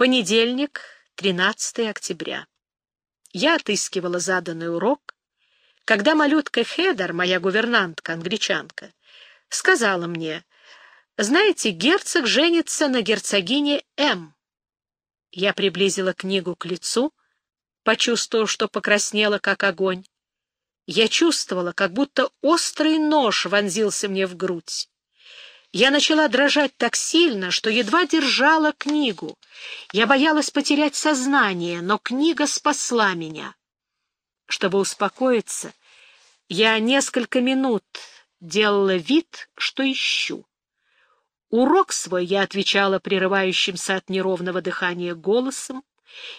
Понедельник, 13 октября. Я отыскивала заданный урок, когда малютка Хедер, моя гувернантка, англичанка, сказала мне, «Знаете, герцог женится на герцогине М». Я приблизила книгу к лицу, почувствовав, что покраснела, как огонь. Я чувствовала, как будто острый нож вонзился мне в грудь. Я начала дрожать так сильно, что едва держала книгу. Я боялась потерять сознание, но книга спасла меня. Чтобы успокоиться, я несколько минут делала вид, что ищу. Урок свой я отвечала прерывающимся от неровного дыхания голосом.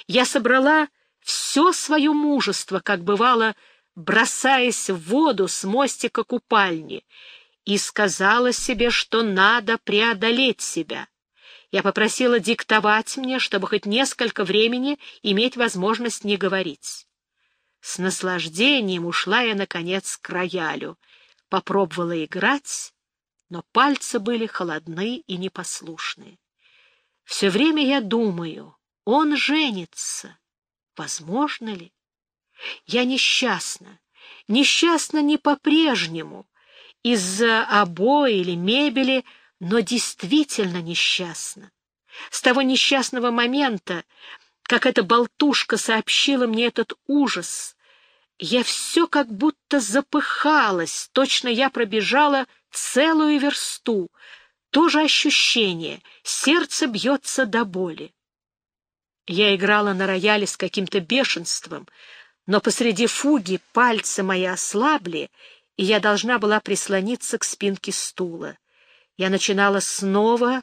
Я собрала все свое мужество, как бывало, бросаясь в воду с мостика купальни, и сказала себе, что надо преодолеть себя. Я попросила диктовать мне, чтобы хоть несколько времени иметь возможность не говорить. С наслаждением ушла я, наконец, к роялю. Попробовала играть, но пальцы были холодны и непослушные. Все время я думаю, он женится. Возможно ли? Я несчастна. Несчастна не по-прежнему, из-за обои или мебели, но действительно несчастна. С того несчастного момента, как эта болтушка сообщила мне этот ужас, я все как будто запыхалась, точно я пробежала целую версту. То же ощущение, сердце бьется до боли. Я играла на рояле с каким-то бешенством, но посреди фуги пальцы мои ослабли, и я должна была прислониться к спинке стула. Я начинала снова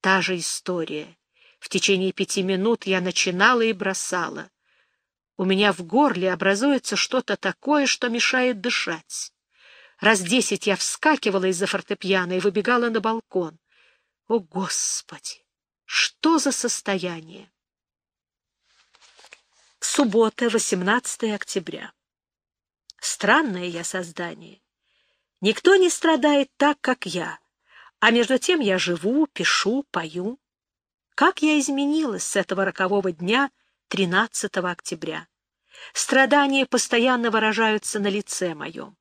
та же история. В течение пяти минут я начинала и бросала. У меня в горле образуется что-то такое, что мешает дышать. Раз десять я вскакивала из-за фортепиано и выбегала на балкон. О, Господи! Что за состояние? Суббота, 18 октября. Странное я создание. Никто не страдает так, как я, а между тем я живу, пишу, пою. Как я изменилась с этого рокового дня, 13 октября. Страдания постоянно выражаются на лице моем.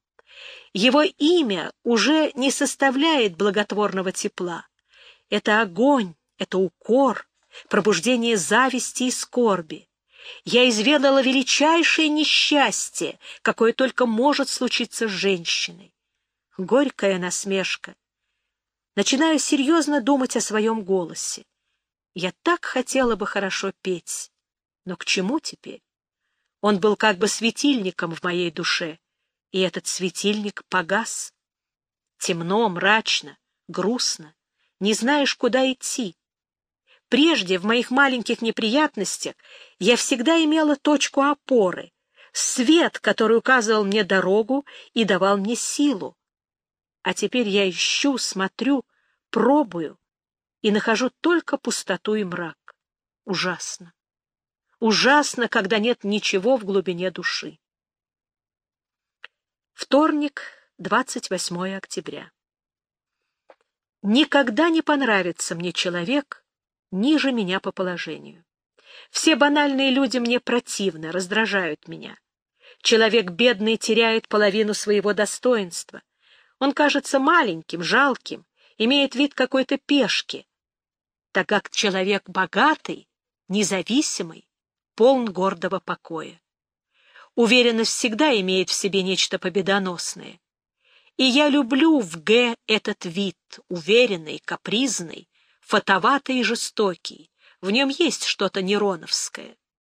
Его имя уже не составляет благотворного тепла. Это огонь, это укор, пробуждение зависти и скорби. Я изведала величайшее несчастье, какое только может случиться с женщиной. Горькая насмешка. Начинаю серьезно думать о своем голосе. Я так хотела бы хорошо петь, но к чему теперь? Он был как бы светильником в моей душе, и этот светильник погас. Темно, мрачно, грустно, не знаешь, куда идти. Прежде в моих маленьких неприятностях я всегда имела точку опоры, свет, который указывал мне дорогу и давал мне силу. А теперь я ищу, смотрю, пробую и нахожу только пустоту и мрак. Ужасно. Ужасно, когда нет ничего в глубине души. Вторник, 28 октября. Никогда не понравится мне человек, ниже меня по положению. Все банальные люди мне противны, раздражают меня. Человек бедный теряет половину своего достоинства. Он кажется маленьким, жалким, имеет вид какой-то пешки, так как человек богатый, независимый, полн гордого покоя. Уверенность всегда имеет в себе нечто победоносное. И я люблю в Г этот вид, уверенный, капризный, фатоватый и жестокий. В нем есть что-то нероновское.